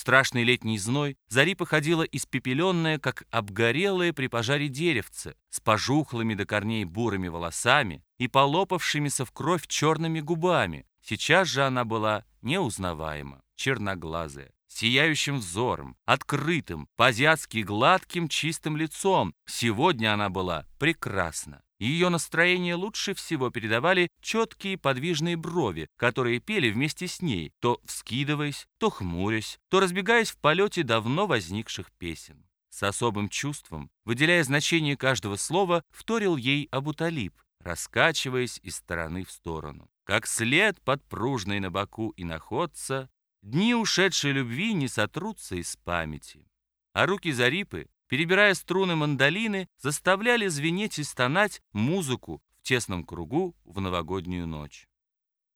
страшный летний зной Зарипа ходила испепеленная, как обгорелое при пожаре деревце, с пожухлыми до корней бурыми волосами и полопавшимися в кровь черными губами. Сейчас же она была неузнаваема, черноглазая, сияющим взором, открытым, по-азиатски гладким, чистым лицом. Сегодня она была прекрасна. Ее настроение лучше всего передавали четкие подвижные брови, которые пели вместе с ней, то вскидываясь, то хмурясь, то разбегаясь в полете давно возникших песен. С особым чувством, выделяя значение каждого слова, вторил ей Абуталиб, раскачиваясь из стороны в сторону. Как след подпружный на боку и находца, дни ушедшей любви не сотрутся из памяти. А руки Зарипы перебирая струны мандолины, заставляли звенеть и стонать музыку в тесном кругу в новогоднюю ночь.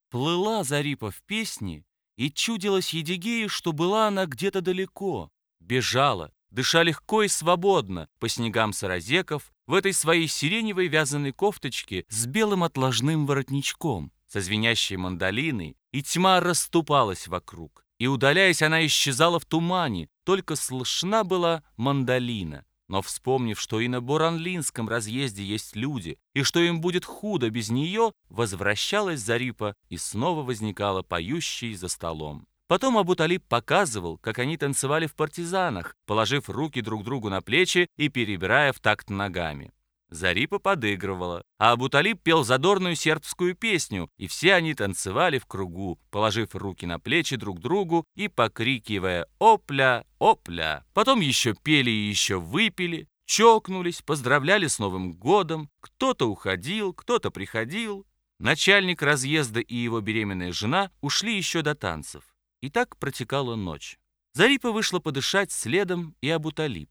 Плыла Зарипа в песне, и чудилось Едигею, что была она где-то далеко. Бежала, дыша легко и свободно по снегам саразеков в этой своей сиреневой вязаной кофточке с белым отложным воротничком, со звенящей мандолиной, и тьма расступалась вокруг и, удаляясь, она исчезала в тумане, только слышна была мандолина. Но вспомнив, что и на Буранлинском разъезде есть люди, и что им будет худо без нее, возвращалась Зарипа и снова возникала поющей за столом. Потом Абуталиб показывал, как они танцевали в партизанах, положив руки друг другу на плечи и перебирая в такт ногами. Зарипа подыгрывала, а Абуталиб пел задорную сербскую песню, и все они танцевали в кругу, положив руки на плечи друг другу и покрикивая «Опля! Опля!». Потом еще пели и еще выпили, чокнулись, поздравляли с Новым годом, кто-то уходил, кто-то приходил. Начальник разъезда и его беременная жена ушли еще до танцев. И так протекала ночь. Зарипа вышла подышать следом и Абуталиб.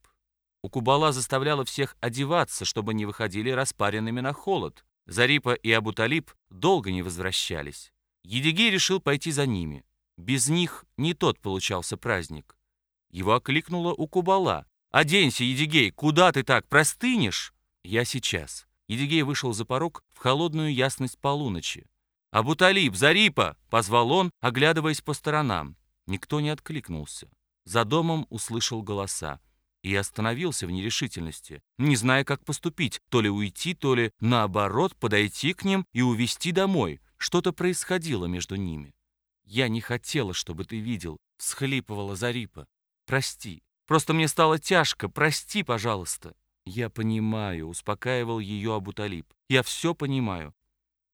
У Кубала заставляла всех одеваться, чтобы не выходили распаренными на холод. Зарипа и Абуталиб долго не возвращались. Едигей решил пойти за ними. Без них не тот получался праздник. Его окликнула у Кубала. «Оденься, Едигей, куда ты так, простынешь?» «Я сейчас». Едигей вышел за порог в холодную ясность полуночи. «Абуталиб, Зарипа!» — позвал он, оглядываясь по сторонам. Никто не откликнулся. За домом услышал голоса и остановился в нерешительности, не зная, как поступить, то ли уйти, то ли, наоборот, подойти к ним и увести домой. Что-то происходило между ними. «Я не хотела, чтобы ты видел», — всхлипывала Зарипа. «Прости. Просто мне стало тяжко. Прости, пожалуйста». «Я понимаю», — успокаивал ее Абуталиб. «Я все понимаю.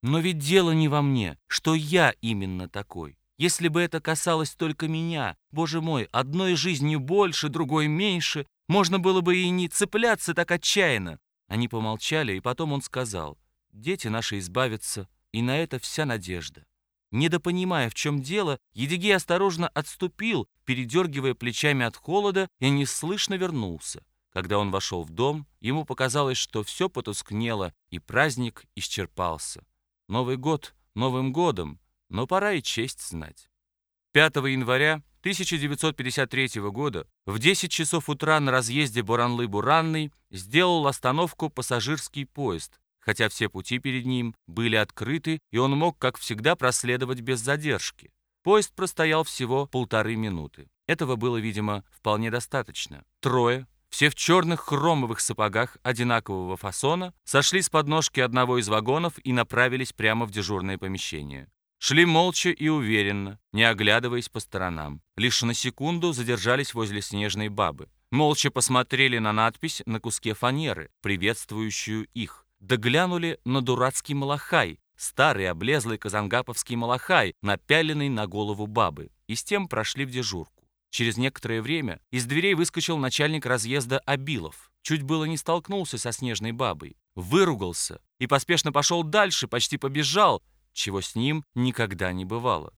Но ведь дело не во мне, что я именно такой. Если бы это касалось только меня, боже мой, одной жизнью больше, другой меньше, можно было бы и не цепляться так отчаянно. Они помолчали, и потом он сказал, дети наши избавятся, и на это вся надежда. Недопонимая, в чем дело, Едигей осторожно отступил, передергивая плечами от холода, и неслышно вернулся. Когда он вошел в дом, ему показалось, что все потускнело, и праздник исчерпался. Новый год Новым годом, но пора и честь знать. 5 января 1953 года в 10 часов утра на разъезде Буранлы-Буранный сделал остановку пассажирский поезд, хотя все пути перед ним были открыты, и он мог, как всегда, проследовать без задержки. Поезд простоял всего полторы минуты. Этого было, видимо, вполне достаточно. Трое, все в черных хромовых сапогах одинакового фасона, сошли с подножки одного из вагонов и направились прямо в дежурное помещение. Шли молча и уверенно, не оглядываясь по сторонам. Лишь на секунду задержались возле снежной бабы. Молча посмотрели на надпись на куске фанеры, приветствующую их. Да глянули на дурацкий малахай, старый облезлый казангаповский малахай, напяленный на голову бабы, и с тем прошли в дежурку. Через некоторое время из дверей выскочил начальник разъезда Абилов. Чуть было не столкнулся со снежной бабой. Выругался и поспешно пошел дальше, почти побежал, чего с ним никогда не бывало.